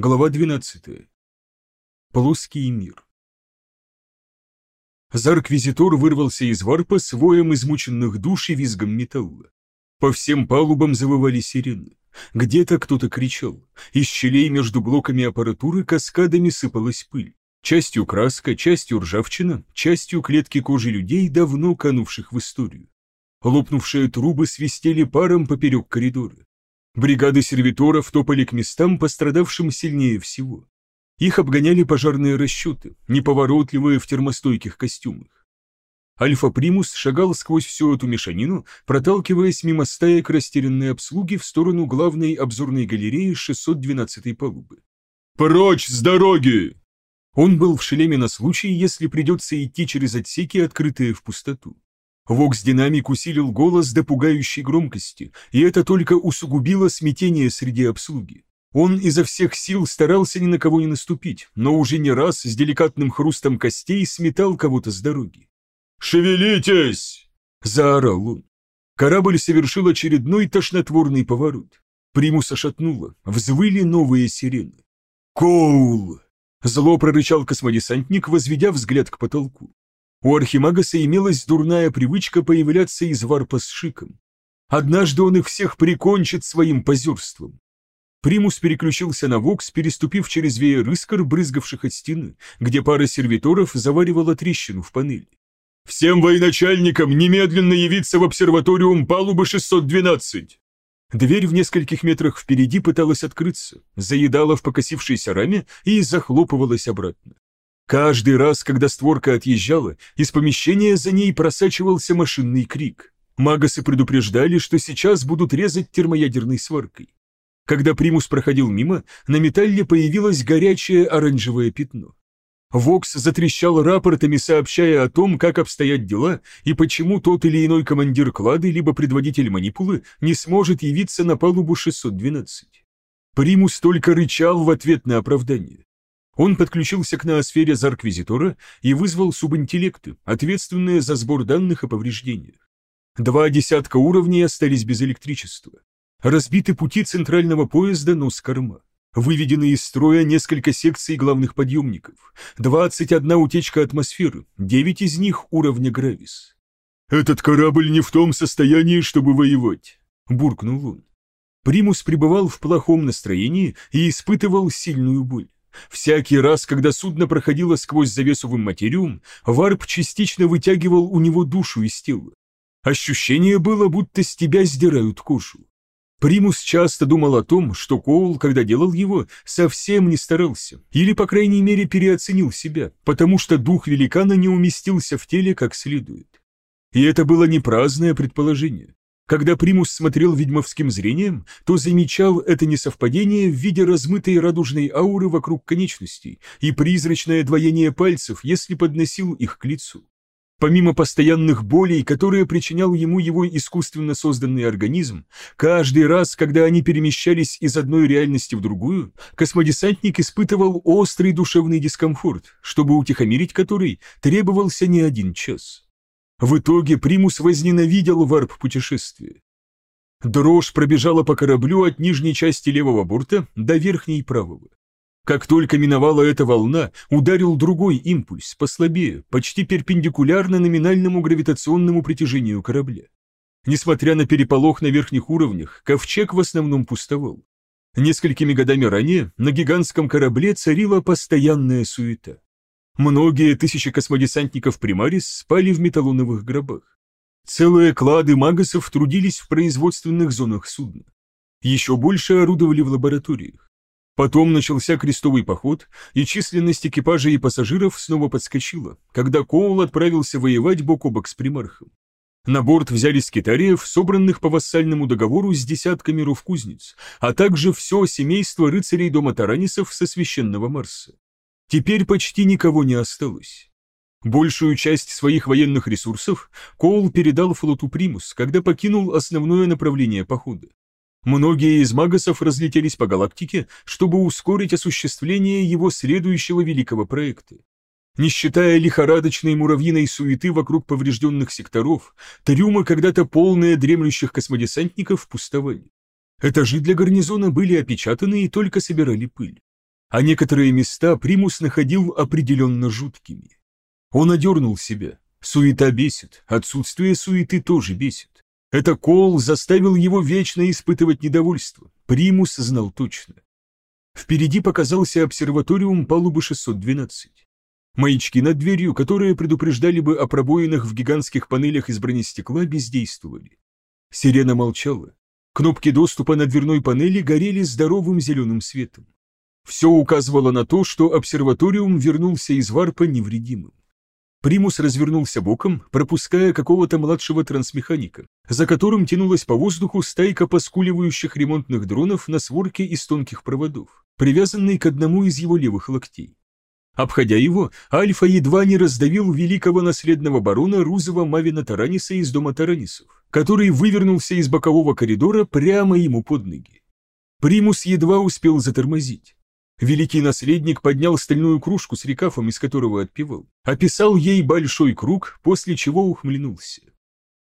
Глава 12. Плоский мир. Зарквизитор вырвался из варпа с воем измученных душ и визгом металла. По всем палубам завывали сирены. Где-то кто-то кричал. Из щелей между блоками аппаратуры каскадами сыпалась пыль. Частью краска, частью ржавчина, частью клетки кожи людей, давно канувших в историю. Лопнувшие трубы свистели паром поперек коридора. Бригады сервиторов топали к местам, пострадавшим сильнее всего. Их обгоняли пожарные расчеты, неповоротливые в термостойких костюмах. Альфа-Примус шагал сквозь всю эту мешанину, проталкиваясь мимо стаек растерянной обслуги в сторону главной обзорной галереи 612-й палубы. «Прочь с дороги!» Он был в шлеме на случай, если придется идти через отсеки, открытые в пустоту. Вокс-динамик усилил голос до пугающей громкости, и это только усугубило смятение среди обслуги. Он изо всех сил старался ни на кого не наступить, но уже не раз с деликатным хрустом костей сметал кого-то с дороги. «Шевелитесь!» – заорал он. Корабль совершил очередной тошнотворный поворот. Примуса шатнуло, взвыли новые сирены. «Коул!» – зло прорычал космодесантник, возведя взгляд к потолку. У Архимагаса имелась дурная привычка появляться из варпа с шиком. Однажды он их всех прикончит своим позерством. Примус переключился на Вокс, переступив через веер искр, брызгавших от стены, где пара сервиторов заваривала трещину в панели. «Всем военачальникам немедленно явиться в обсерваториум палубы 612!» Дверь в нескольких метрах впереди пыталась открыться, заедала в покосившейся раме и захлопывалась обратно. Каждый раз, когда створка отъезжала, из помещения за ней просачивался машинный крик. Магасы предупреждали, что сейчас будут резать термоядерной сваркой. Когда примус проходил мимо, на металле появилось горячее оранжевое пятно. Вокс затрещал рапортами, сообщая о том, как обстоят дела и почему тот или иной командир клады либо предводитель манипулы не сможет явиться на палубу 612. Примус только рычал в ответ на оправдание. Он подключился к ноосфере Зарквизитора и вызвал субинтеллекты, ответственные за сбор данных о повреждениях. Два десятка уровней остались без электричества. Разбиты пути центрального поезда нос-корма. Выведены из строя несколько секций главных подъемников. 21 утечка атмосферы, 9 из них уровня Гравис. «Этот корабль не в том состоянии, чтобы воевать», — буркнул он. Примус пребывал в плохом настроении и испытывал сильную боль. Всякий раз, когда судно проходило сквозь завесовый материум, варп частично вытягивал у него душу из тела. Ощущение было, будто с тебя сдирают кожу. Примус часто думал о том, что Коул, когда делал его, совсем не старался, или, по крайней мере, переоценил себя, потому что дух великана не уместился в теле как следует. И это было не праздное предположение. Когда Примус смотрел ведьмовским зрением, то замечал это несовпадение в виде размытой радужной ауры вокруг конечностей и призрачное двоение пальцев, если подносил их к лицу. Помимо постоянных болей, которые причинял ему его искусственно созданный организм, каждый раз, когда они перемещались из одной реальности в другую, космодесантник испытывал острый душевный дискомфорт, чтобы утихомирить который требовался не один час. В итоге Примус возненавидел варп-путешествие. Дрожь пробежала по кораблю от нижней части левого борта до верхней правого. Как только миновала эта волна, ударил другой импульс, послабее, почти перпендикулярно номинальному гравитационному притяжению корабля. Несмотря на переполох на верхних уровнях, ковчег в основном пустовал. Несколькими годами ранее на гигантском корабле царила постоянная суета. Многие тысячи космодесантников Примарис спали в металлоновых гробах. Целые клады магасов трудились в производственных зонах судна. Еще больше орудовали в лабораториях. Потом начался крестовый поход, и численность экипажа и пассажиров снова подскочила, когда Коул отправился воевать бок о бок с примархом. На борт взяли скитариев, собранных по вассальному договору с десятками ров-кузнец, а также все семейство рыцарей дома Таранисов со священного Марса. Теперь почти никого не осталось. Большую часть своих военных ресурсов Коул передал флоту Примус, когда покинул основное направление похода. Многие из магасов разлетелись по галактике, чтобы ускорить осуществление его следующего великого проекта. Не считая лихорадочной муравьиной суеты вокруг поврежденных секторов, трюмы, когда-то полные дремлющих космодесантников, пустовали. Этажи для гарнизона были опечатаны и только собирали пыль. А некоторые места Примус находил определенно жуткими. Он одернул себя. Суета бесит, отсутствие суеты тоже бесит. Это Кол заставил его вечно испытывать недовольство. Примус знал точно. Впереди показался обсерваториум палубы 612. Маячки над дверью, которые предупреждали бы о пробоинах в гигантских панелях из бронестекла, бездействовали. Сирена молчала. Кнопки доступа на дверной панели горели здоровым зеленым светом. Все указывало на то, что обсерваториум вернулся из варпа невредимым. Примус развернулся боком, пропуская какого-то младшего трансмеханика, за которым тянулась по воздуху стайка поскуливающих ремонтных дронов на сворке из тонких проводов, привязанной к одному из его левых локтей. Обходя его, Альфа едва не раздавил великого наследного барона Рузова Мавина Тараниса из дома Таранисов, который вывернулся из бокового коридора прямо ему под ноги. Примус едва успел затормозить. Великий наследник поднял стальную кружку с рекафом, из которого отпивал, описал ей большой круг, после чего ухмыльнулся.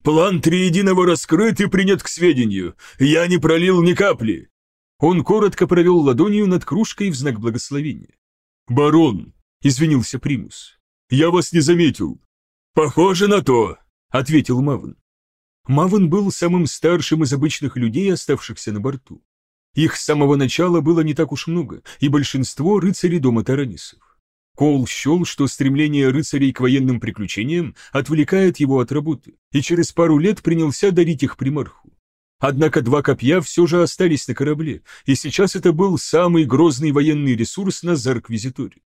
«План Триединого раскрыт и принят к сведению. Я не пролил ни капли». Он коротко провел ладонью над кружкой в знак благословения. «Барон, — извинился Примус. «Я вас не заметил». «Похоже на то», — ответил Мавн. Мавн был самым старшим из обычных людей, оставшихся на борту. Их с самого начала было не так уж много, и большинство — рыцари дома Таранисов. Коул счел, что стремление рыцарей к военным приключениям отвлекает его от работы, и через пару лет принялся дарить их примарху. Однако два копья все же остались на корабле, и сейчас это был самый грозный военный ресурс на Зарк-Визиторе.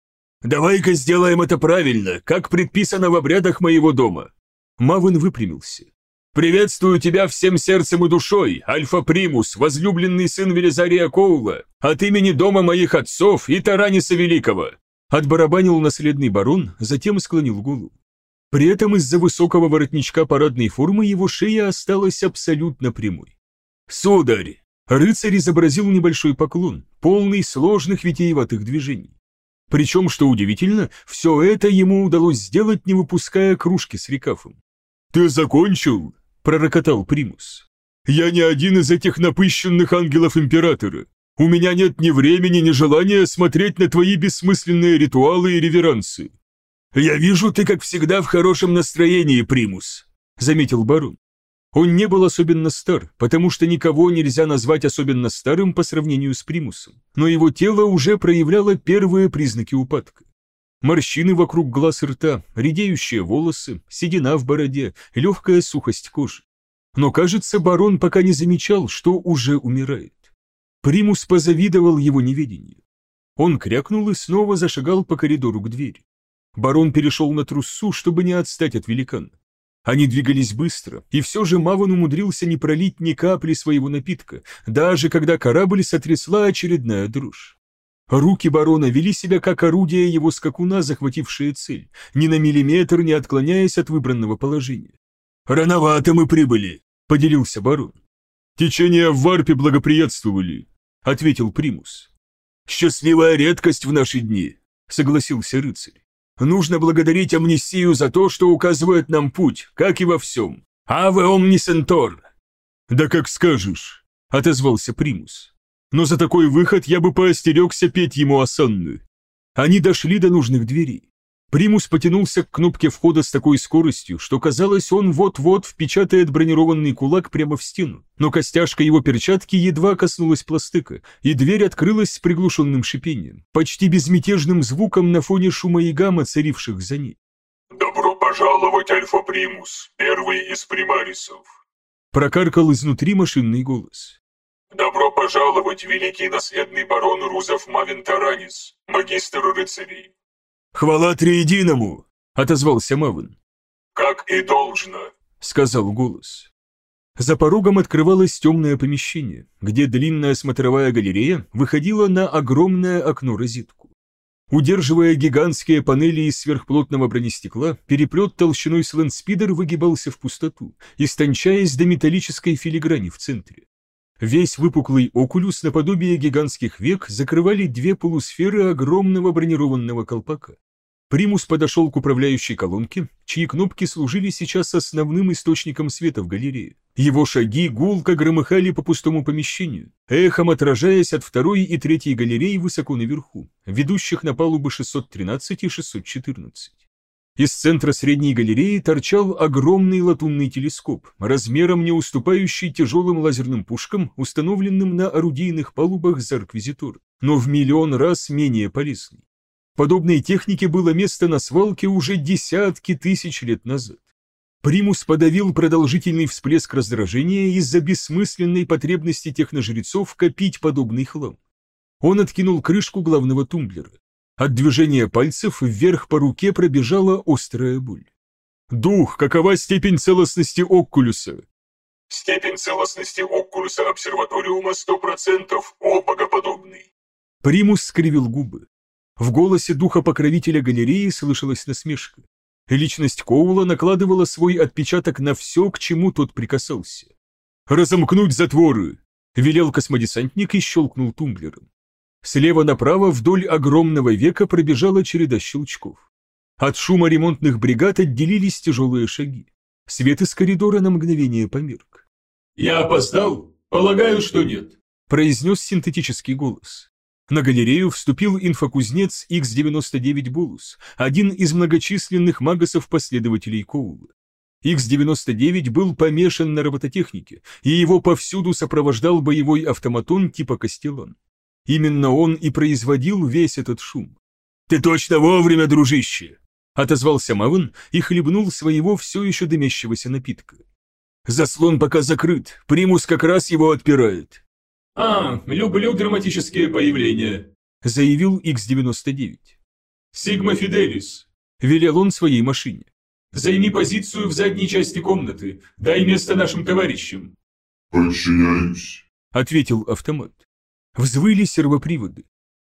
«Давай-ка сделаем это правильно, как предписано в обрядах моего дома». Мавен выпрямился. «Приветствую тебя всем сердцем и душой, Альфа Примус, возлюбленный сын Велизария Коула, от имени дома моих отцов и Тараниса Великого!» Отбарабанил наследный барон, затем склонил голову. При этом из-за высокого воротничка парадной формы его шея осталась абсолютно прямой. «Сударь!» Рыцарь изобразил небольшой поклон, полный сложных витиеватых движений. Причем, что удивительно, все это ему удалось сделать, не выпуская кружки с рекафом. «Ты закончил?» – пророкотал Примус. «Я не один из этих напыщенных ангелов Императора. У меня нет ни времени, ни желания смотреть на твои бессмысленные ритуалы и реверансы». «Я вижу, ты, как всегда, в хорошем настроении, Примус», – заметил барон. Он не был особенно стар, потому что никого нельзя назвать особенно старым по сравнению с примусом, но его тело уже проявляло первые признаки упадка. Морщины вокруг глаз и рта, редеющие волосы, седина в бороде, легкая сухость кожи. Но, кажется, барон пока не замечал, что уже умирает. Примус позавидовал его неведению. Он крякнул и снова зашагал по коридору к двери. Барон перешел на труссу, чтобы не отстать от великана. Они двигались быстро, и все же Маван умудрился не пролить ни капли своего напитка, даже когда корабль сотрясла очередная дрожь. Руки барона вели себя как орудие его скакуна, захватившие цель, ни на миллиметр не отклоняясь от выбранного положения. «Рановато мы прибыли», — поделился барон. «Течение в варпе благоприятствовали», — ответил Примус. «Счастливая редкость в наши дни», — согласился рыцарь. Нужно благодарить амнистию за то, что указывает нам путь, как и во всем. Аве омнисентор!» «Да как скажешь», — отозвался Примус. «Но за такой выход я бы поостерегся петь ему осанны». Они дошли до нужных дверей. Примус потянулся к кнопке входа с такой скоростью, что казалось, он вот-вот впечатает бронированный кулак прямо в стену, но костяшка его перчатки едва коснулась пластыка, и дверь открылась с приглушенным шипением, почти безмятежным звуком на фоне шума и гамма, царивших за ней. «Добро пожаловать, Альфа-Примус, первый из примарисов!» Прокаркал изнутри машинный голос. «Добро пожаловать, великий наследный барон Рузов Мавин Таранис, магистр рыцарей!» «Хвала триединому!» — отозвался Мавин. «Как и должно!» — сказал голос. За порогом открывалось темное помещение, где длинная смотровая галерея выходила на огромное окно-розетку. Удерживая гигантские панели из сверхплотного бронестекла, переплет толщиной с лэндспидер выгибался в пустоту, истончаясь до металлической филиграни в центре. Весь выпуклый окулюс наподобие гигантских век закрывали две полусферы огромного бронированного колпака. Примус подошел к управляющей колонке, чьи кнопки служили сейчас основным источником света в галерее. Его шаги гулко громыхали по пустому помещению, эхом отражаясь от второй и третьей галерей высоко наверху, ведущих на палубы 613 и 614. Из центра средней галереи торчал огромный латунный телескоп, размером не уступающий тяжелым лазерным пушкам, установленным на орудийных палубах за Арквизитор, но в миллион раз менее полезный. Подобной технике было место на свалке уже десятки тысяч лет назад. Примус подавил продолжительный всплеск раздражения из-за бессмысленной потребности техножрецов копить подобный хлам. Он откинул крышку главного тумблера. От движения пальцев вверх по руке пробежала острая боль. «Дух, какова степень целостности Оккулюса?» Степень целостности Оккулюса обсерваториума 100%, о богоподобный. Примус скривил губы. В голосе духа-покровителя галереи слышалась насмешка. Личность Коула накладывала свой отпечаток на все, к чему тот прикасался. «Разомкнуть затворы!» — велел космодесантник и щелкнул тумблером. Слева направо вдоль огромного века пробежала череда щелчков. От шума ремонтных бригад отделились тяжелые шаги. Свет из коридора на мгновение померк. «Я опоздал? Полагаю, что нет», — произнес синтетический голос. На галерею вступил инфокузнец X-99 Булус, один из многочисленных магасов-последователей Коула. X-99 был помешан на робототехнике, и его повсюду сопровождал боевой автоматон типа Кастелан. Именно он и производил весь этот шум. «Ты точно вовремя, дружище!» — отозвался Мавен и хлебнул своего все еще дымящегося напитка. «Заслон пока закрыт, примус как раз его отпирает. «А, люблю драматические появления», — заявил X-99. «Сигма Фиделис», — велел он своей машине. «Займи позицию в задней части комнаты, дай место нашим товарищам». «Подчиняюсь», — ответил автомат. Взвыли сервоприводы.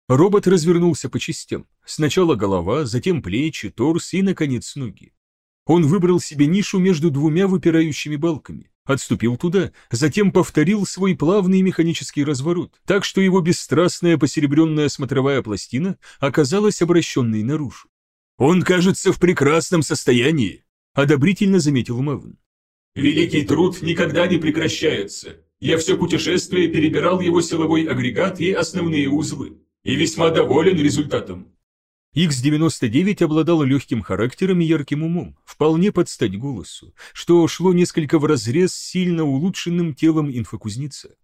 Робот развернулся по частям. Сначала голова, затем плечи, торс и, наконец, ноги. Он выбрал себе нишу между двумя выпирающими балками, отступил туда, затем повторил свой плавный механический разворот, так что его бесстрастная посеребренная смотровая пластина оказалась обращенной наружу. «Он кажется в прекрасном состоянии», — одобрительно заметил Мавн. «Великий труд никогда не прекращается. Я все путешествие перебирал его силовой агрегат и основные узлы, и весьма доволен результатом. X-99 обладал легким характером и ярким умом, вполне под стать голосу, что шло несколько вразрез с сильно улучшенным телом инфокузнеца.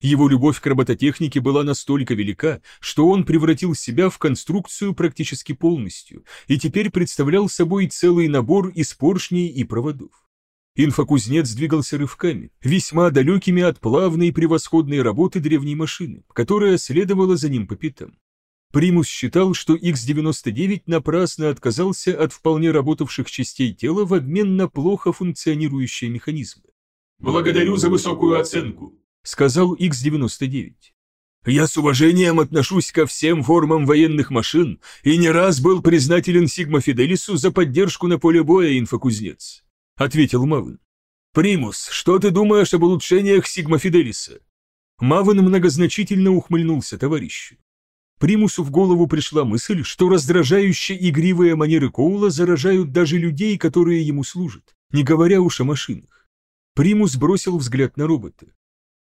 Его любовь к робототехнике была настолько велика, что он превратил себя в конструкцию практически полностью и теперь представлял собой целый набор из поршней и проводов. Инфокузнец двигался рывками, весьма далекими от плавной превосходной работы древней машины, которая следовала за ним по пятам. Примус считал, что X-99 напрасно отказался от вполне работавших частей тела в обмен на плохо функционирующие механизмы. «Благодарю за высокую оценку», — сказал X-99. «Я с уважением отношусь ко всем формам военных машин и не раз был признателен Сигма Фиделису за поддержку на поле боя, инфокузнец», — ответил Мавн. «Примус, что ты думаешь об улучшениях Сигма Фиделиса?» Мавен многозначительно ухмыльнулся товарищу. Примусу в голову пришла мысль, что раздражающие игривые манеры Коула заражают даже людей, которые ему служат, не говоря уж о машинах. Примус бросил взгляд на робота.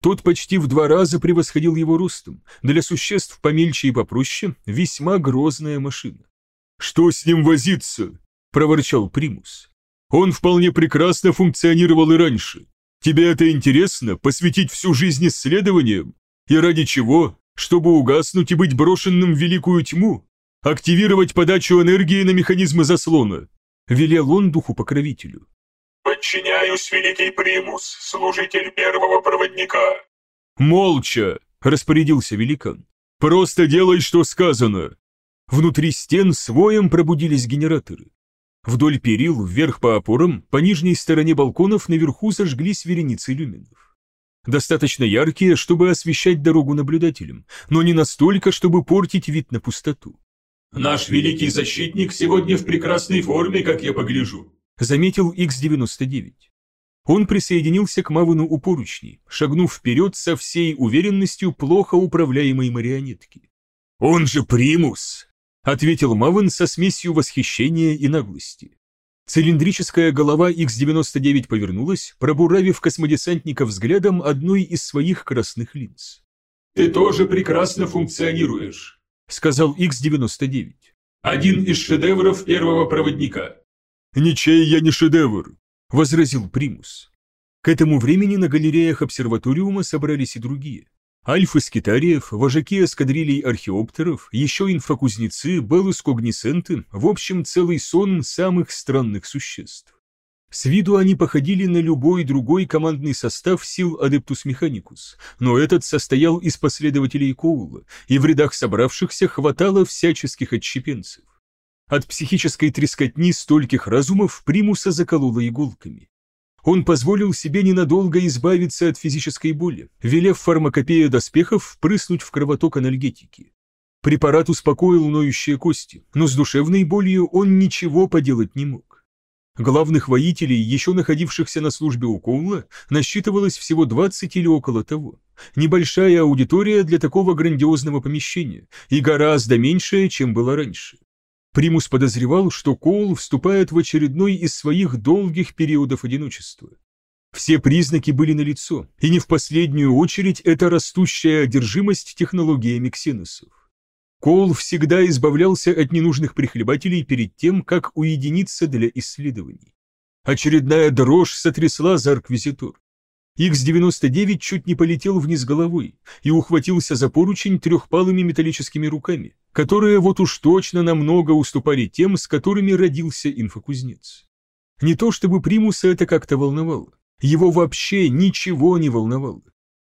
Тот почти в два раза превосходил его ростом, для существ помельче и попроще, весьма грозная машина. «Что с ним возиться?» – проворчал Примус. «Он вполне прекрасно функционировал и раньше. Тебе это интересно, посвятить всю жизнь исследованиям? И ради чего? чтобы угаснуть и быть брошенным в великую тьму, активировать подачу энергии на механизмы заслона, велел он духу-покровителю. «Подчиняюсь, великий примус, служитель первого проводника». «Молча!» – распорядился великан. «Просто делай, что сказано!» Внутри стен своем пробудились генераторы. Вдоль перил, вверх по опорам, по нижней стороне балконов наверху зажглись вереницы люминов достаточно яркие, чтобы освещать дорогу наблюдателям, но не настолько, чтобы портить вид на пустоту. «Наш великий защитник сегодня в прекрасной форме, как я погляжу», заметил X-99. Он присоединился к Мавану у поручней, шагнув вперед со всей уверенностью плохо управляемой марионетки. «Он же примус!» — ответил Мавен со смесью восхищения и наглости. Цилиндрическая голова X-99 повернулась, пробуравив космодесантника взглядом одной из своих красных линз. «Ты тоже прекрасно функционируешь», — сказал X-99. «Один из шедевров первого проводника». «Ничей я не шедевр», — возразил Примус. К этому времени на галереях обсерваториума собрались и другие. Альфы скитариев, вожаки эскадрилей археоптеров, еще инфокузнецы, беллус-когнисенты, в общем, целый сон самых странных существ. С виду они походили на любой другой командный состав сил Адептус Механикус, но этот состоял из последователей Коула, и в рядах собравшихся хватало всяческих отщепенцев. От психической трескотни стольких разумов Примуса закололо иголками он позволил себе ненадолго избавиться от физической боли, велев фармакопея доспехов впрыснуть в кровоток анальгетики. Препарат успокоил ноющие кости, но с душевной болью он ничего поделать не мог. Главных воителей, еще находившихся на службе у Коула, насчитывалось всего 20 или около того. Небольшая аудитория для такого грандиозного помещения и гораздо меньшая, чем было раньше. Примус подозревал, что Коул вступает в очередной из своих долгих периодов одиночества. Все признаки были налицо, и не в последнюю очередь это растущая одержимость технологиями ксеносов. Коул всегда избавлялся от ненужных прихлебателей перед тем, как уединиться для исследований. Очередная дрожь сотрясла за Арквизитор. Х-99 чуть не полетел вниз головой и ухватился за поручень трехпалыми металлическими руками, которые вот уж точно намного уступали тем, с которыми родился инфокузнец. Не то чтобы Примуса это как-то волновало, его вообще ничего не волновало.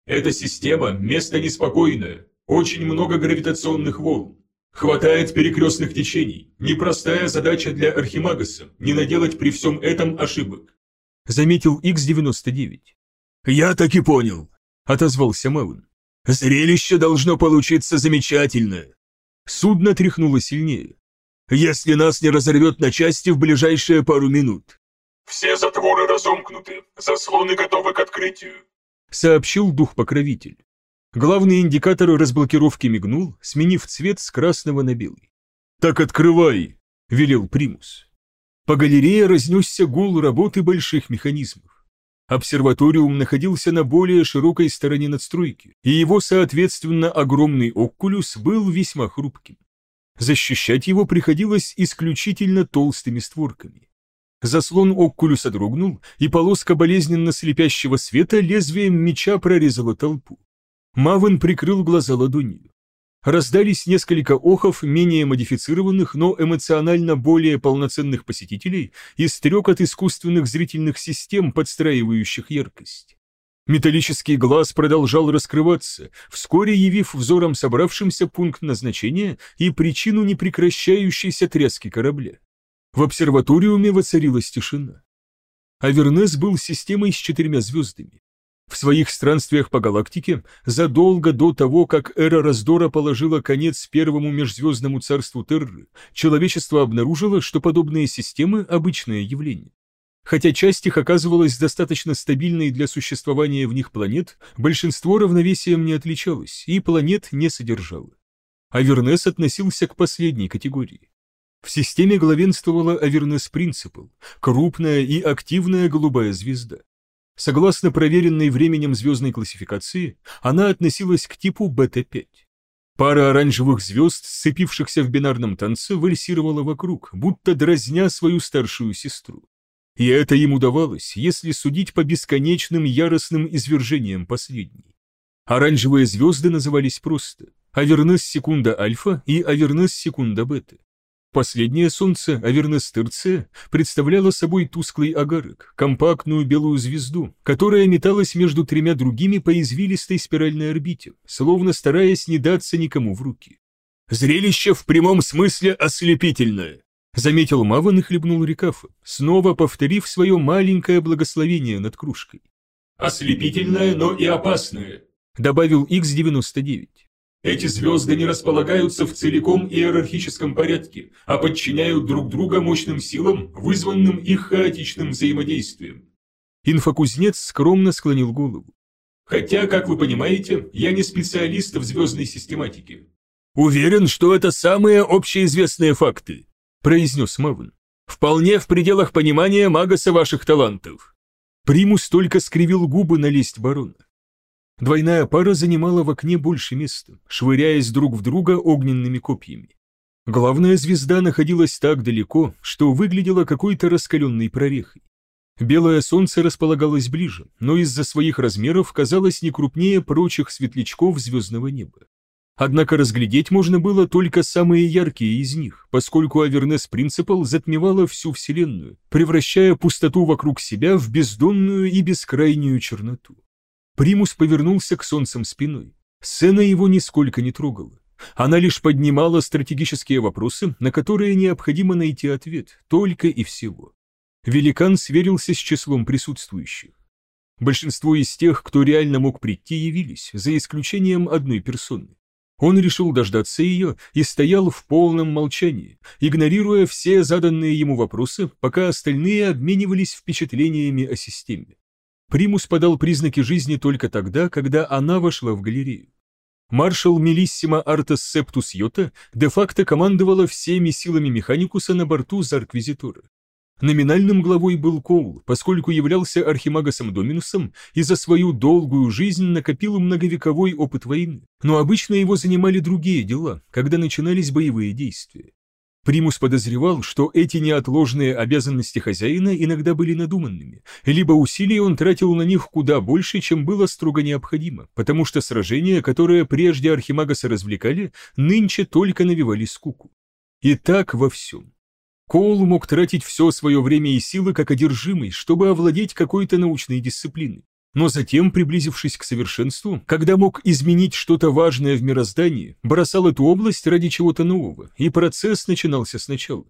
«Эта система – место неспокойное, очень много гравитационных волн. Хватает перекрестных течений. Непростая задача для Архимагаса – не наделать при всем этом ошибок», – заметил Х-99. «Я так и понял», — отозвался Мэвн. «Зрелище должно получиться замечательное». Судно тряхнуло сильнее. «Если нас не разорвет на части в ближайшие пару минут». «Все затворы разомкнуты, заслоны готовы к открытию», — сообщил дух-покровитель. Главный индикатор разблокировки мигнул, сменив цвет с красного на белый. «Так открывай!» — велел Примус. По галерее разнесся гул работы больших механизмов. Обсерваториум находился на более широкой стороне надстройки, и его, соответственно, огромный оккулюс был весьма хрупким. Защищать его приходилось исключительно толстыми створками. Заслон оккулюса дрогнул, и полоска болезненно слепящего света лезвием меча прорезала толпу. Мавен прикрыл глаза ладонью. Раздались несколько охов менее модифицированных, но эмоционально более полноценных посетителей и стрек от искусственных зрительных систем, подстраивающих яркость. Металлический глаз продолжал раскрываться, вскоре явив взором собравшимся пункт назначения и причину непрекращающейся тряски корабля. В обсерваториуме воцарилась тишина. Авернес был системой с четырьмя звездами. В своих странствиях по галактике, задолго до того, как эра раздора положила конец первому межзвездному царству Терры, человечество обнаружило, что подобные системы – обычное явление. Хотя часть их оказывалась достаточно стабильной для существования в них планет, большинство равновесием не отличалось и планет не содержало. Авернес относился к последней категории. В системе главенствовала Авернес Принципл, крупная и активная голубая звезда. Согласно проверенной временем звездной классификации, она относилась к типу бета-5. Пара оранжевых звезд, сцепившихся в бинарном танце, вальсировала вокруг, будто дразня свою старшую сестру. И это им удавалось, если судить по бесконечным яростным извержениям последней. Оранжевые звезды назывались просто Авернес секунда альфа и Авернес секунда бета. Последнее солнце, Авернес Терце, представляло собой тусклый огарок, компактную белую звезду, которая металась между тремя другими по извилистой спиральной орбите, словно стараясь не даться никому в руки. «Зрелище в прямом смысле ослепительное», — заметил Маван и хлебнул Рикафа, снова повторив свое маленькое благословение над кружкой. «Ослепительное, но и опасное», — добавил Х-99. Эти звезды не располагаются в целиком иерархическом порядке, а подчиняют друг друга мощным силам, вызванным их хаотичным взаимодействием. Инфокузнец скромно склонил голову. Хотя, как вы понимаете, я не специалист в звездной систематике. «Уверен, что это самые общеизвестные факты», – произнес Мавн. «Вполне в пределах понимания Магаса ваших талантов». Примус только скривил губы на лесть барона. Двойная пара занимала в окне больше места, швыряясь друг в друга огненными копьями. Главная звезда находилась так далеко, что выглядела какой-то раскаленной прорехой. Белое солнце располагалось ближе, но из-за своих размеров казалось не крупнее прочих светлячков звездного неба. Однако разглядеть можно было только самые яркие из них, поскольку Авернес Принципал затмевала всю Вселенную, превращая пустоту вокруг себя в бездонную и бескрайнюю черноту. Примус повернулся к солнцам спиной. Сцена его нисколько не трогала. Она лишь поднимала стратегические вопросы, на которые необходимо найти ответ, только и всего. Великан сверился с числом присутствующих. Большинство из тех, кто реально мог прийти, явились, за исключением одной персоны. Он решил дождаться ее и стоял в полном молчании, игнорируя все заданные ему вопросы, пока остальные обменивались впечатлениями о системе. Примус подал признаки жизни только тогда, когда она вошла в галерею. Маршал Мелиссима Артес Септус Йота де-факто командовала всеми силами Механикуса на борту Зарквизитора. Номинальным главой был Коул, поскольку являлся архимагасом Доминусом и за свою долгую жизнь накопил многовековой опыт войны, но обычно его занимали другие дела, когда начинались боевые действия. Примус подозревал, что эти неотложные обязанности хозяина иногда были надуманными, либо усилий он тратил на них куда больше, чем было строго необходимо, потому что сражения, которые прежде Архимагаса развлекали, нынче только навевали скуку. И так во всем. Коул мог тратить все свое время и силы как одержимый, чтобы овладеть какой-то научной дисциплиной. Но затем, приблизившись к совершенству, когда мог изменить что-то важное в мироздании, бросал эту область ради чего-то нового, и процесс начинался сначала.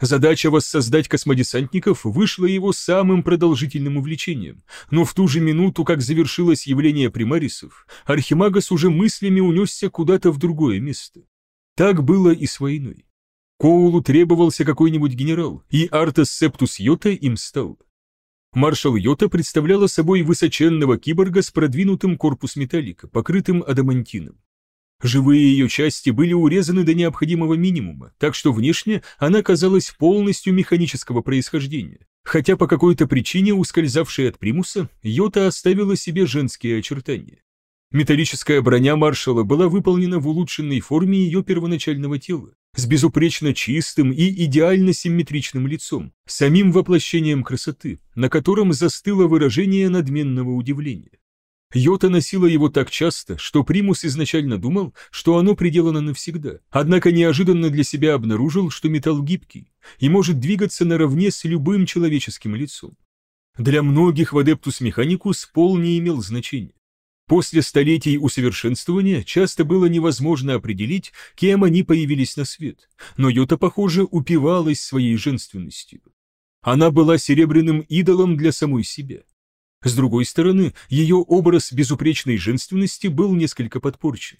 Задача воссоздать космодесантников вышла его самым продолжительным увлечением, но в ту же минуту, как завершилось явление примарисов, Архимагас уже мыслями унесся куда-то в другое место. Так было и с войной. Коулу требовался какой-нибудь генерал, и Артес Септус Йота им стал. Маршал Йота представляла собой высоченного киборга с продвинутым корпус металлика, покрытым адамантином. Живые ее части были урезаны до необходимого минимума, так что внешне она казалась полностью механического происхождения. Хотя по какой-то причине, ускользавшей от примуса, Йота оставила себе женские очертания. Металлическая броня маршала была выполнена в улучшенной форме ее первоначального тела, с безупречно чистым и идеально симметричным лицом, самим воплощением красоты, на котором застыло выражение надменного удивления. Йота носила его так часто, что Примус изначально думал, что оно приделано навсегда, однако неожиданно для себя обнаружил, что металл гибкий и может двигаться наравне с любым человеческим лицом. Для многих в Адептус Механикус пол не имел значения. После столетий усовершенствования часто было невозможно определить, кем они появились на свет, но Йота, похоже, упивалась своей женственностью. Она была серебряным идолом для самой себя. С другой стороны, ее образ безупречной женственности был несколько подпорчен.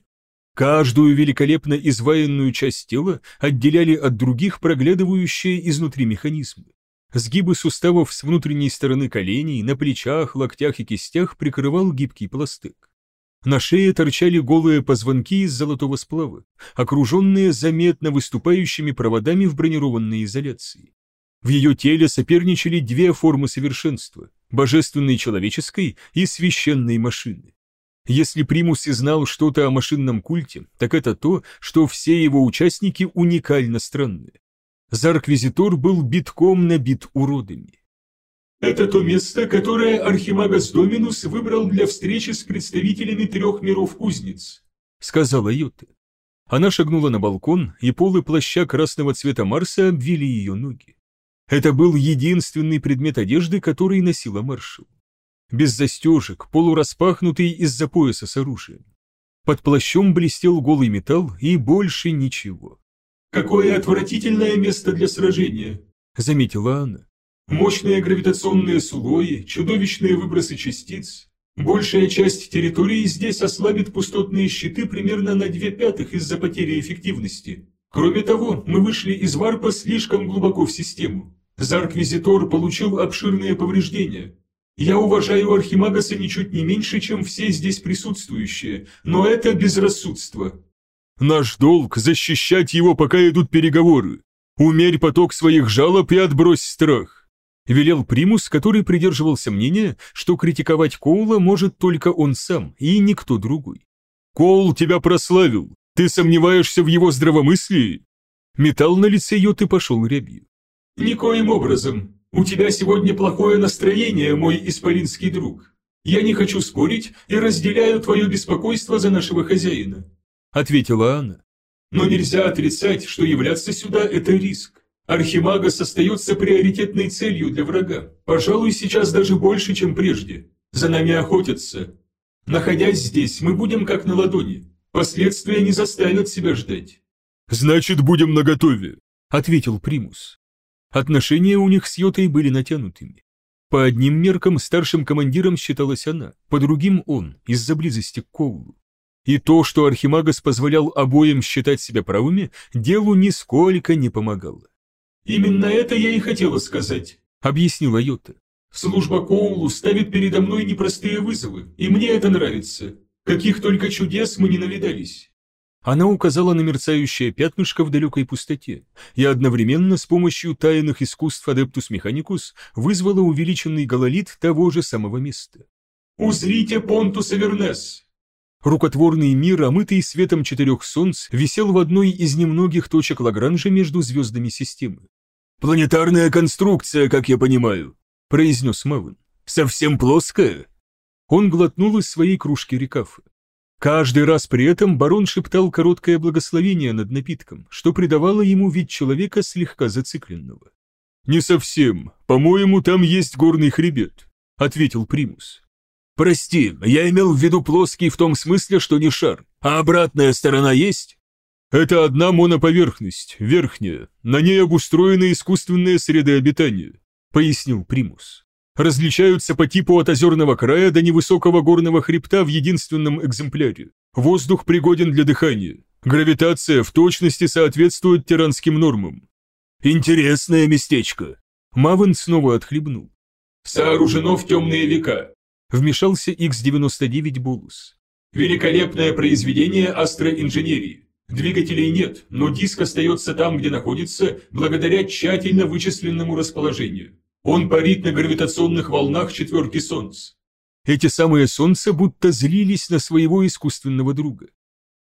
Каждую великолепно изваянную часть тела отделяли от других проглядывающие изнутри механизмы. Сгибы суставов с внутренней стороны коленей, на плечах, локтях и кистях прикрывал гибкий пластык. На шее торчали голые позвонки из золотого сплава, окруженные заметно выступающими проводами в бронированной изоляции. В ее теле соперничали две формы совершенства – божественной человеческой и священной машины. Если Примус и знал что-то о машинном культе, так это то, что все его участники уникально странные. Зарквизитор был битком набит уродами. Это то место, которое Архимагас Доминус выбрал для встречи с представителями трех миров кузнец, сказала Юта. Она шагнула на балкон, и полы плаща красного цвета Марса обвили ее ноги. Это был единственный предмет одежды, который носила маршал. Без застежек, полураспахнутый из-за пояса с оружием. Под плащом блестел голый металл и больше ничего. «Какое отвратительное место для сражения!» — заметила она. «Мощные гравитационные слои, чудовищные выбросы частиц. Большая часть территории здесь ослабит пустотные щиты примерно на две пятых из-за потери эффективности. Кроме того, мы вышли из варпа слишком глубоко в систему. Зарквизитор получил обширные повреждения. Я уважаю Архимагаса ничуть не меньше, чем все здесь присутствующие, но это безрассудство. Наш долг – защищать его, пока идут переговоры. Умерь поток своих жалоб и отбрось страх. Велел Примус, который придерживался мнения, что критиковать Коула может только он сам и никто другой. Коул тебя прославил. Ты сомневаешься в его здравомыслии? Металл на лице Йоты пошел рябью. «Никоим образом. У тебя сегодня плохое настроение, мой исполинский друг. Я не хочу спорить и разделяю твое беспокойство за нашего хозяина», — ответила она. «Но нельзя отрицать, что являться сюда — это риск. Архимагас остается приоритетной целью для врага, пожалуй, сейчас даже больше, чем прежде. За нами охотятся. Находясь здесь, мы будем как на ладони. Последствия не заставят себя ждать». «Значит, будем наготове», — ответил Примус. Отношения у них с Йотой были натянутыми. По одним меркам старшим командиром считалась она, по другим он, из-за близости к Коулу. И то, что Архимагас позволял обоим считать себя правыми, делу нисколько не помогало. «Именно это я и хотела сказать», — объяснила Йота. «Служба Коулу ставит передо мной непростые вызовы, и мне это нравится. Каких только чудес мы не навидались. Она указала на мерцающее пятнышко в далекой пустоте и одновременно с помощью тайных искусств Адептус Механикус вызвала увеличенный гололит того же самого места. «Узрите Понтус Эвернес!» Рукотворный мир, омытый светом четырех солнц, висел в одной из немногих точек Лагранжа между звездами системы. «Планетарная конструкция, как я понимаю», — произнес Мавен. «Совсем плоская?» Он глотнул из своей кружки рекафа. Каждый раз при этом барон шептал короткое благословение над напитком, что придавало ему вид человека слегка зацикленного. «Не совсем. По-моему, там есть горный хребет», — ответил Примус. «Прости, я имел в виду плоский в том смысле, что не шар. А обратная сторона есть?» «Это одна моноповерхность, верхняя. На ней обустроены искусственные среды обитания», — пояснил Примус различаются по типу от озерного края до невысокого горного хребта в единственном экземпляре. Воздух пригоден для дыхания. Гравитация в точности соответствует тиранским нормам. Интересное местечко. Мавен снова отхлебнул. Сооружено в темные века. Вмешался X-99 Болус. Великолепное произведение астроинженерии. Двигателей нет, но диск остается там, где находится, благодаря тщательно вычисленному расположению. Он парит на гравитационных волнах четверки солнц. Эти самые солнца будто злились на своего искусственного друга.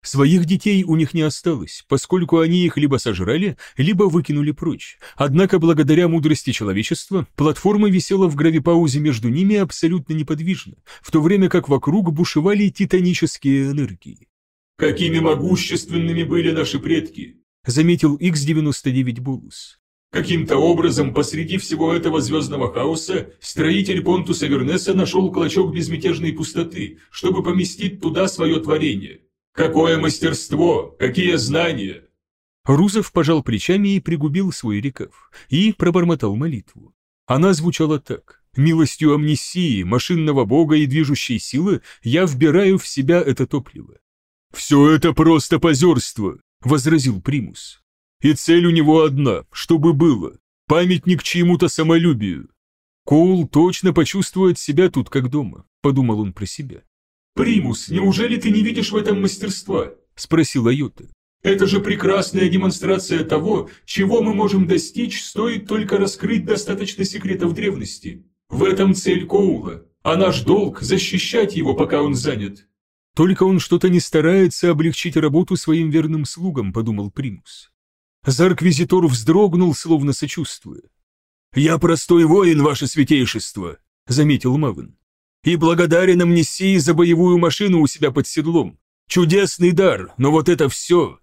Своих детей у них не осталось, поскольку они их либо сожрали, либо выкинули прочь. Однако благодаря мудрости человечества платформа висела в гравипаузе между ними абсолютно неподвижно, в то время как вокруг бушевали титанические энергии. «Какими могущественными были наши предки!» заметил X-99 Булус. Каким-то образом посреди всего этого звездного хаоса строитель Понтуса Вернеса нашел клочок безмятежной пустоты, чтобы поместить туда свое творение. Какое мастерство, какие знания! Рузов пожал плечами и пригубил свой рекав, и пробормотал молитву. Она звучала так. «Милостью амнисии, машинного бога и движущей силы я вбираю в себя это топливо». «Все это просто позерство», — возразил Примус. И цель у него одна, чтобы было. Памятник чьему-то самолюбию. Коул точно почувствует себя тут как дома, подумал он про себя. «Примус, неужели ты не видишь в этом мастерства?» – спросила Йота. «Это же прекрасная демонстрация того, чего мы можем достичь, стоит только раскрыть достаточно секретов древности. В этом цель Коула, а наш долг – защищать его, пока он занят». «Только он что-то не старается облегчить работу своим верным слугам», – подумал Примус. Зарквизитор вздрогнул, словно сочувствуя. «Я простой воин, ваше святейшество», — заметил Мавин. «И благодарен амнисии за боевую машину у себя под седлом. Чудесный дар, но вот это все!»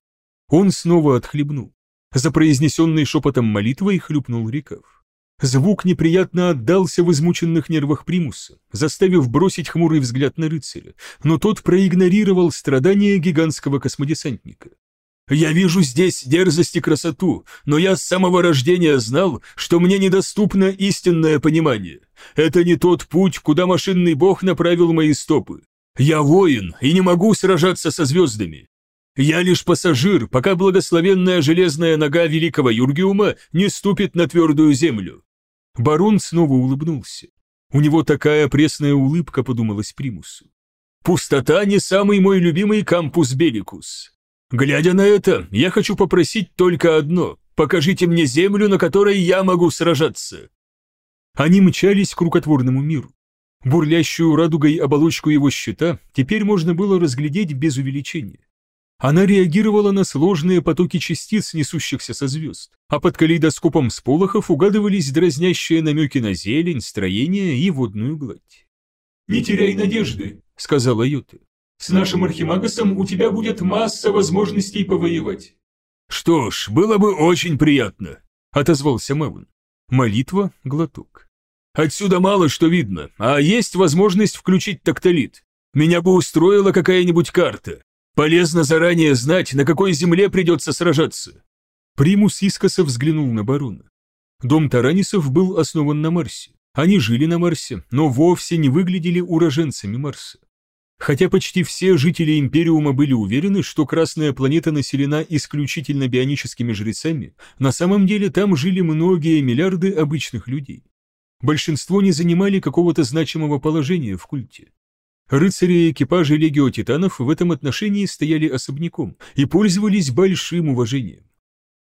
Он снова отхлебнул. За произнесенной шепотом молитвой хлюпнул рекав. Звук неприятно отдался в измученных нервах примуса, заставив бросить хмурый взгляд на рыцаря, но тот проигнорировал страдания гигантского космодесантника. Я вижу здесь дерзость и красоту, но я с самого рождения знал, что мне недоступно истинное понимание. Это не тот путь, куда машинный бог направил мои стопы. Я воин и не могу сражаться со звездами. Я лишь пассажир, пока благословенная железная нога великого Юргиума не ступит на твердую землю. Барон снова улыбнулся. У него такая пресная улыбка, подумалось Примусу. Пустота не самый мой любимый кампус Беликус. Глядя на это, я хочу попросить только одно. Покажите мне землю, на которой я могу сражаться. Они мчались к рукотворному миру. Бурлящую радугой оболочку его щита теперь можно было разглядеть без увеличения. Она реагировала на сложные потоки частиц, несущихся со звезд, а под калейдоскопом сполохов угадывались дразнящие намеки на зелень, строение и водную гладь. «Не теряй надежды», — сказала Юта. «С нашим Архимагасом у тебя будет масса возможностей повоевать». «Что ж, было бы очень приятно», — отозвался Мэвн. Молитва, глоток. «Отсюда мало что видно, а есть возможность включить тактолит. Меня бы устроила какая-нибудь карта. Полезно заранее знать, на какой земле придется сражаться». Примус искоса взглянул на барона. Дом Таранисов был основан на Марсе. Они жили на Марсе, но вовсе не выглядели уроженцами Марса. Хотя почти все жители Империума были уверены, что Красная планета населена исключительно бионическими жрецами, на самом деле там жили многие миллиарды обычных людей. Большинство не занимали какого-то значимого положения в культе. Рыцари и экипажи Легио Титанов в этом отношении стояли особняком и пользовались большим уважением.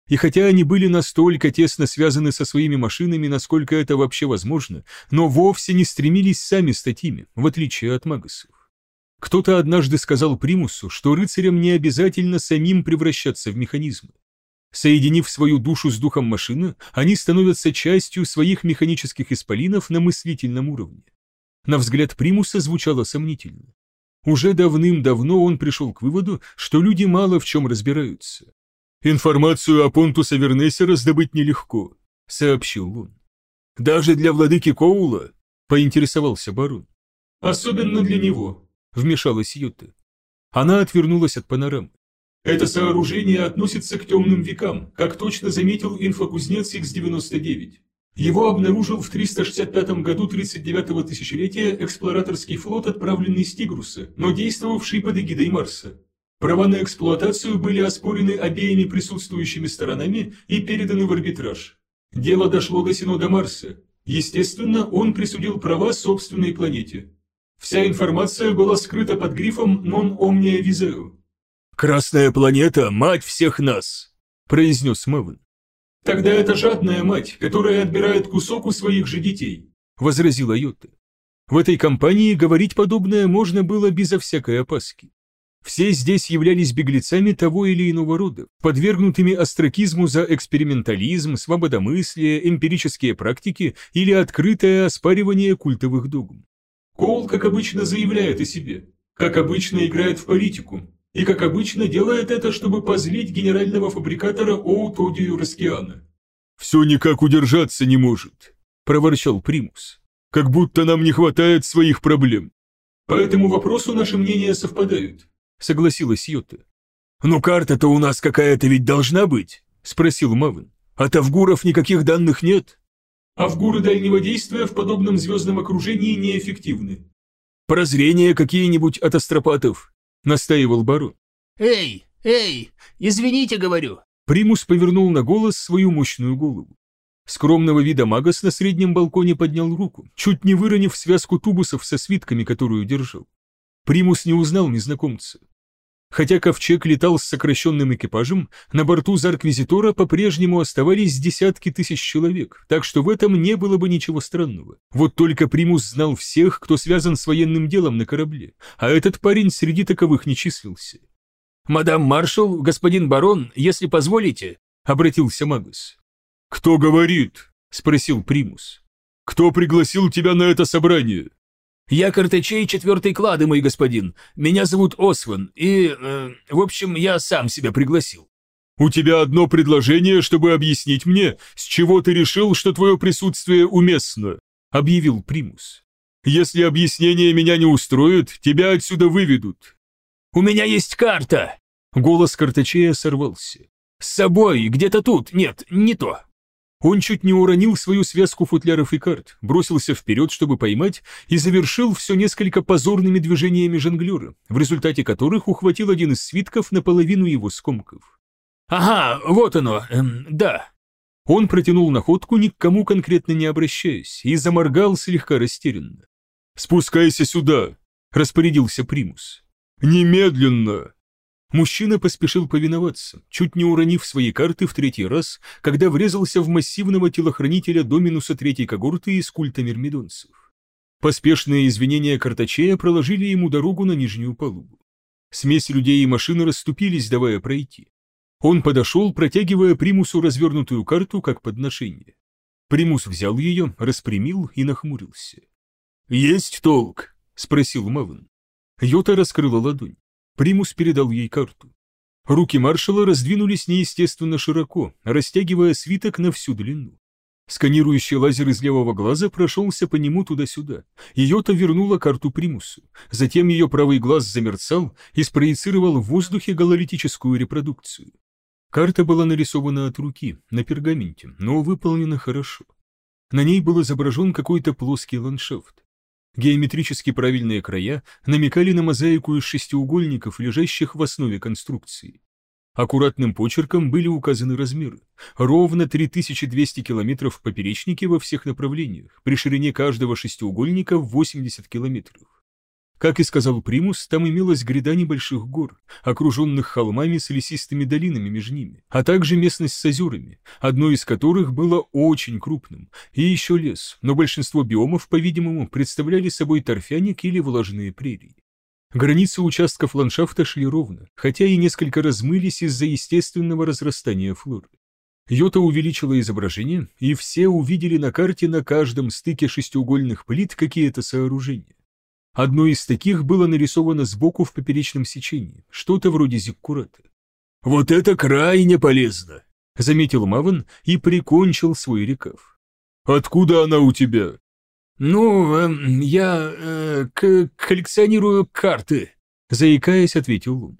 И хотя они были настолько тесно связаны со своими машинами, насколько это вообще возможно, но вовсе не стремились сами стать ими, в отличие от магасов. Кто-то однажды сказал Примусу, что рыцарям не обязательно самим превращаться в механизмы. Соединив свою душу с духом машины, они становятся частью своих механических исполинов на мыслительном уровне на взгляд Примуса звучало сомнительно. Уже давным-давно он пришел к выводу, что люди мало в чем разбираются. «Информацию о Понтуса Вернесе раздобыть нелегко», — сообщил он. «Даже для владыки Коула?» — поинтересовался барон. «Особенно для него», — вмешалась Юта. Она отвернулась от панорамы. «Это сооружение относится к темным векам, как точно заметил инфокузнец X99. Его обнаружил в 365 году 39-го тысячелетия эксплуататорский флот, отправленный с Тигруса, но действовавший под эгидой Марса. Права на эксплуатацию были оспорены обеими присутствующими сторонами и переданы в арбитраж. Дело дошло до Синода Марса. Естественно, он присудил права собственной планете. Вся информация была скрыта под грифом «Non Omnia Viseo». «Красная планета – мать всех нас», – произнес Мэвен. «Тогда это жадная мать, которая отбирает кусок у своих же детей», — возразила Йота. В этой компании говорить подобное можно было безо всякой опаски. Все здесь являлись беглецами того или иного рода, подвергнутыми астракизму за экспериментализм, свободомыслие, эмпирические практики или открытое оспаривание культовых догм. Коул, как обычно, заявляет о себе, как обычно играет в политику, и, как обычно, делает это, чтобы позлить генерального фабрикатора Оутодию Раскиана. «Все никак удержаться не может», – проворчал Примус. «Как будто нам не хватает своих проблем». «По этому вопросу наши мнения совпадают», – согласилась Йота. «Ну карта-то у нас какая-то ведь должна быть», – спросил Мавин. «От Авгуров никаких данных нет?» «Авгуры дальнего действия в подобном звездном окружении неэффективны». «Прозрения какие-нибудь от астропатов?» настаивал барон. «Эй, эй, извините, говорю!» Примус повернул на голос свою мощную голову. Скромного вида магас на среднем балконе поднял руку, чуть не выронив связку тубусов со свитками, которую держал. Примус не узнал незнакомца. Хотя ковчег летал с сокращенным экипажем, на борту Зарквизитора по-прежнему оставались десятки тысяч человек, так что в этом не было бы ничего странного. Вот только Примус знал всех, кто связан с военным делом на корабле, а этот парень среди таковых не числился. «Мадам маршал, господин барон, если позволите», — обратился Магус. «Кто говорит?» — спросил Примус. «Кто пригласил тебя на это собрание?» «Я Картечей четвертой клады, мой господин. Меня зовут Осван, и, э, в общем, я сам себя пригласил». «У тебя одно предложение, чтобы объяснить мне, с чего ты решил, что твое присутствие уместно», — объявил Примус. «Если объяснение меня не устроит, тебя отсюда выведут». «У меня есть карта!» Голос Картечея сорвался. «С собой, где-то тут, нет, не то». Он чуть не уронил свою связку футляров и карт, бросился вперед, чтобы поймать, и завершил все несколько позорными движениями жонглера, в результате которых ухватил один из свитков наполовину его скомков. «Ага, вот оно, эм, да». Он протянул находку, ни к кому конкретно не обращаясь, и заморгал слегка растерянно. «Спускайся сюда», — распорядился Примус. «Немедленно!» Мужчина поспешил повиноваться, чуть не уронив свои карты в третий раз, когда врезался в массивного телохранителя Доминуса третьей когорты из культа мирмидонцев. Поспешные извинения Картачея проложили ему дорогу на нижнюю палубу. Смесь людей и машины расступились, давая пройти. Он подошел, протягивая Примусу развернутую карту как подношение. Примус взял ее, распрямил и нахмурился. «Есть толк?» — спросил Мавен. Йота раскрыла ладонь. Примус передал ей карту. Руки маршала раздвинулись неестественно широко, растягивая свиток на всю длину. Сканирующий лазер из левого глаза прошелся по нему туда-сюда. Йота вернула карту Примусу. Затем ее правый глаз замерцал и спроецировал в воздухе гололитическую репродукцию. Карта была нарисована от руки, на пергаменте, но выполнена хорошо. На ней был изображен какой-то плоский ландшафт. Геометрически правильные края намекали на мозаику из шестиугольников, лежащих в основе конструкции. Аккуратным почерком были указаны размеры. Ровно 3200 километров в поперечнике во всех направлениях, при ширине каждого шестиугольника в 80 километров. Как и сказал Примус, там имелась гряда небольших гор, окруженных холмами с лесистыми долинами между ними, а также местность с озерами, одно из которых было очень крупным, и еще лес, но большинство биомов, по-видимому, представляли собой торфяник или влажные прерии. Границы участков ландшафта шли ровно, хотя и несколько размылись из-за естественного разрастания флоры. Йота увеличила изображение, и все увидели на карте на каждом стыке шестиугольных плит какие-то сооружения. Одно из таких было нарисовано сбоку в поперечном сечении, что-то вроде зиккурата. «Вот это крайне полезно!» — заметил Маван и прикончил свой рекав. «Откуда она у тебя?» «Ну, э, я э, коллекционирую карты», — заикаясь, ответил он.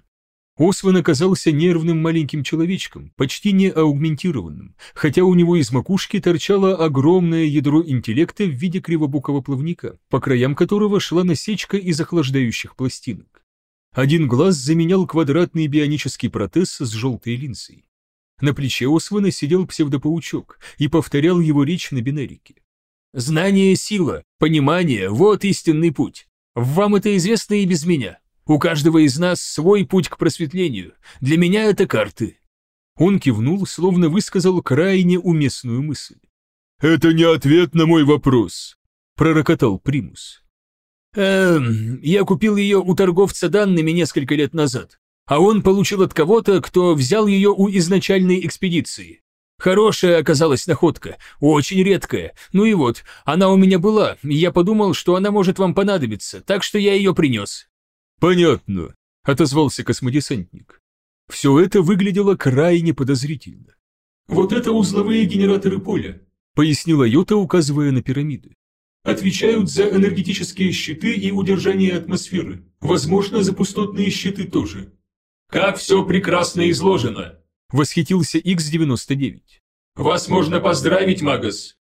Осван оказался нервным маленьким человечком, почти не аугментированным, хотя у него из макушки торчало огромное ядро интеллекта в виде кривобокого плавника, по краям которого шла насечка из охлаждающих пластинок. Один глаз заменял квадратный бионический протез с желтой линзой. На плече Освана сидел псевдопаучок и повторял его речь на бинарике. «Знание — сила, понимание — вот истинный путь. Вам это известно и без меня. У каждого из нас свой путь к просветлению. Для меня это карты». Он кивнул, словно высказал крайне уместную мысль. «Это не ответ на мой вопрос», — пророкотал Примус. «Эм, я купил ее у торговца данными несколько лет назад, а он получил от кого-то, кто взял ее у изначальной экспедиции. Хорошая оказалась находка, очень редкая. Ну и вот, она у меня была, и я подумал, что она может вам понадобиться, так что я ее принес. «Понятно», — отозвался космодесантник. Все это выглядело крайне подозрительно. «Вот это узловые генераторы поля», — пояснила Йота, указывая на пирамиды. «Отвечают за энергетические щиты и удержание атмосферы. Возможно, за пустотные щиты тоже». «Как все прекрасно изложено!» — восхитился X-99. «Вас можно поздравить, Магас!»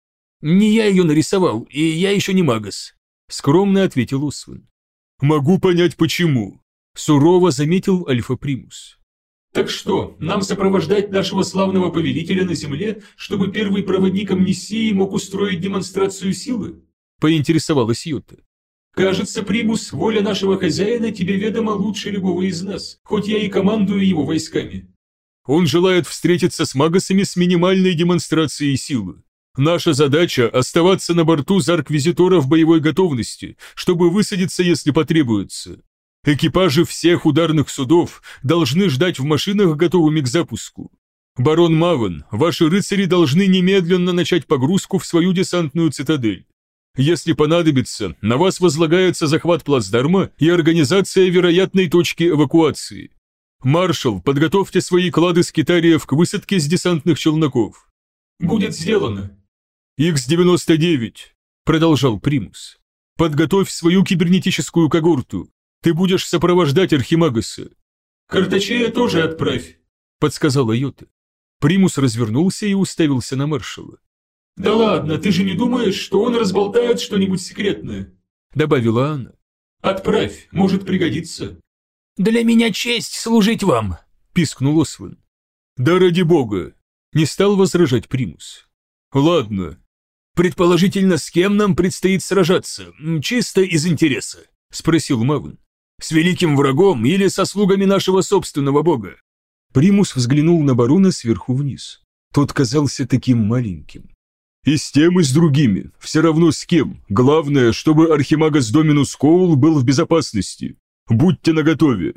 «Не я ее нарисовал, и я еще не Магас», — скромно ответил Освен. «Могу понять, почему», — сурово заметил Альфа Примус. «Так что, нам сопровождать нашего славного повелителя на земле, чтобы первый проводник амнисии мог устроить демонстрацию силы?» — поинтересовалась Йота. «Кажется, Примус, воля нашего хозяина тебе ведома лучше любого из нас, хоть я и командую его войсками». «Он желает встретиться с магасами с минимальной демонстрацией силы», Наша задача – оставаться на борту Зарквизитора в боевой готовности, чтобы высадиться, если потребуется. Экипажи всех ударных судов должны ждать в машинах, готовыми к запуску. Барон Мавен, ваши рыцари должны немедленно начать погрузку в свою десантную цитадель. Если понадобится, на вас возлагается захват плацдарма и организация вероятной точки эвакуации. Маршал, подготовьте свои клады скитариев к высадке с десантных челноков. «Будет сделано», X-99, продолжал Примус. Подготовь свою кибернетическую когорту. Ты будешь сопровождать Архимагаса. Картачея тоже отправь, подсказала Йота. Примус развернулся и уставился на маршала. «Да ладно, ты же не думаешь, что он разболтает что-нибудь секретное?» Добавила она. «Отправь, может пригодиться». «Для меня честь служить вам!» Пискнул Освен. «Да ради бога!» Не стал возражать Примус. «Ладно, Предположительно, с кем нам предстоит сражаться? Чисто из интереса, спросил Мавн. С великим врагом или со слугами нашего собственного бога?» Примус взглянул на барона сверху вниз. Тот казался таким маленьким. «И с тем, и с другими. Все равно с кем. Главное, чтобы Архимагас Доминус Коул был в безопасности. Будьте наготове.